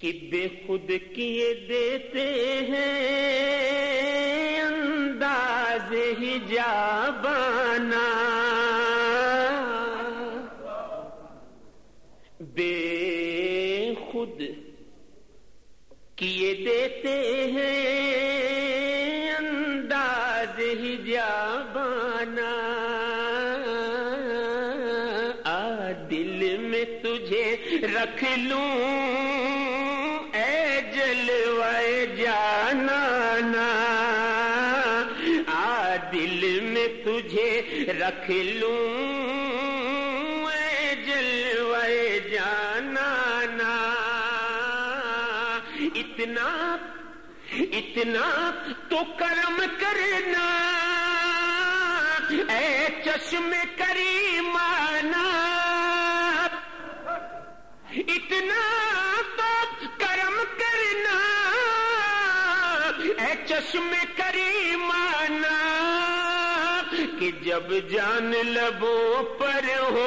کہ بے خود کیے دیتے ہیں انداز ہی جابانا بے خود کیے دیتے ہیں انداز ہی جابانا آ دل میں تجھے رکھ لوں۔ آ دل میں تجھے رکھ لوں جلوے جانا نا اتنا اتنا تو کرم کرنا اے چشم کری کہ جب جان لبوں پر ہو،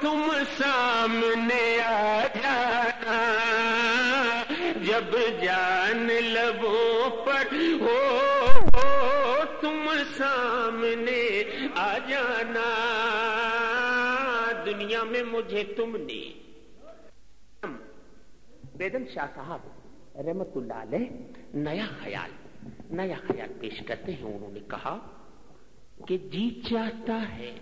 تم سامنے آ جانا۔ جب جان لبوں پر ہو، تم سامنے آ جانا۔ دنیا میں مجھے تم نے بیدم شاہ صاحب، رحمت اللہ علیہ، نیا خیال نیا خیال پیش کرتے ہیں، انہوں نے کہا کہ جی چاہتا ہے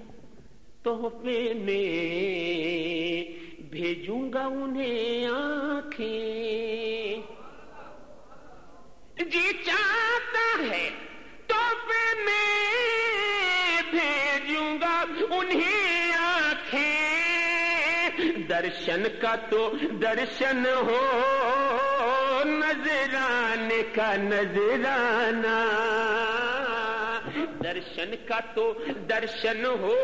تحفے میں بھیجوں گا انہیں آنکھیں۔ جی چاہتا ہے تحفے میں بھیجوں گا انہیں آنکھیں۔ درشن کا تو درشن ہو نظرانے کا نظرانہ درشن کا تو درشن ہو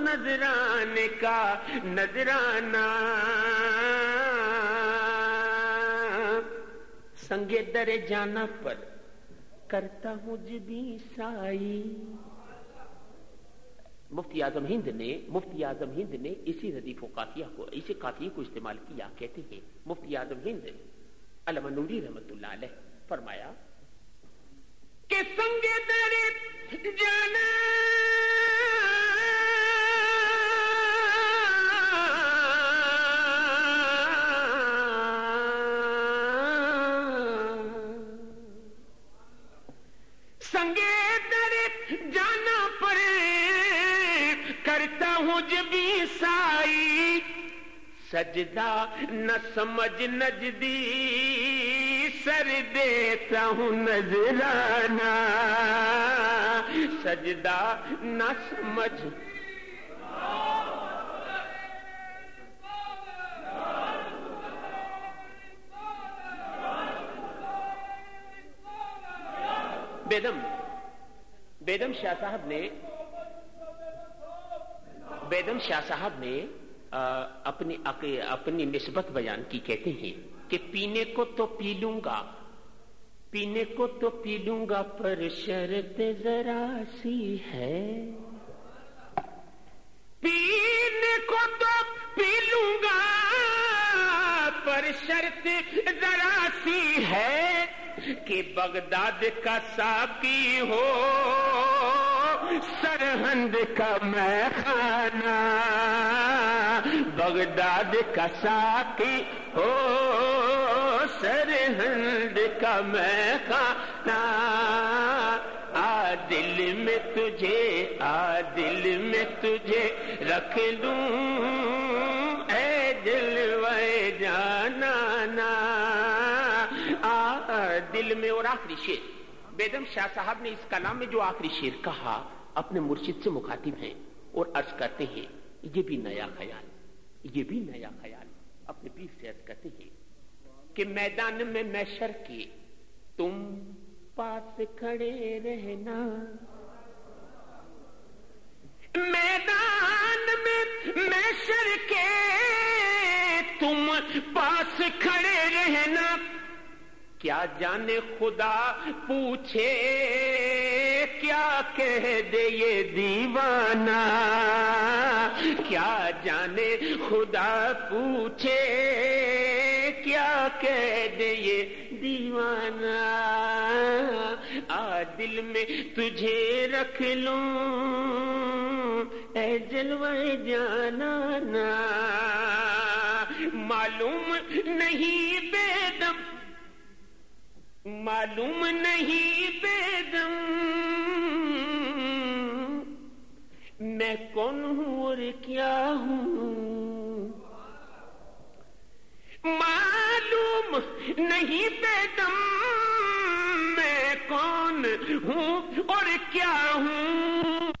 نظرانے کا نظرانہ سنگے در جانا پر کرتا ہوں جبی سائی مفتی اعظم ہند نے، مفتی اعظم ہند نے اسی ردیف و قافیہ کو، اسی قافیہ کو استعمال کیا، کہتے ہیں مفتی اعظم ہند علم نوری رحمت اللہ علیہ، فرمایا کہ سنگ در جانا۔ سنگے در جانا پر کرتا ہوں جب سائی۔ سجدہ نہ سمجھ نجدی۔ سر دیتا ہوں نظرانہ سجدہ نہ سمجھ۔ بیدم بیدم شاہ صاحب نے، بیدم شاہ صاحب نے اپنی اپنی نسبت بیان کی کہتے ہیں کہ پینے کو تو پی لوں گا، پینے کو تو پی لوں گا، پر شرط ذرا سی ہے۔ پینے کو تو پی لوں گا، پر شرط ذرا سی ہے کہ بغداد کا ساکی ہو۔ سرہند کا میں خانہ بغداد کا ساکی ہو سرہند کا میں خانہ آ دل میں تجھے، آ دل میں تجھے رکھ لوں۔ اے دل وے جانا آ دل میں اور آخری شیر بیدم شاہ صاحب نے اس کلام میں جو آخری شیر کہا اپنے مرشد سے مخاطب ہیں اور عرض کرتے ہیں، یہ بھی نیا خیال، یہ بھی نیا خیال اپنے پیر سے عرض کرتے ہیں کہ میدان میں میشر کے تم پاس کھڑے رہنا۔ میدان میں میشر کے تم پاس کھڑے رہنا۔ کیا جانے خدا پوچھے کیا کہہ دے یہ دیوانہ؟ کیا جانے خدا پوچھے؟ کیا کہہ دے یہ دیوانہ؟ آ دل میں تجھے رکھ لوں۔ اے جلوے جانا نا معلوم نہیں بے دم معلوم نہیں بے دم میں کون ہوں اور کیا ہوں؟ معلوم نہیں بیٹم میں کون ہوں اور کیا ہوں؟